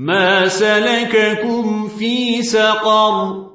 ما سلككم في سقر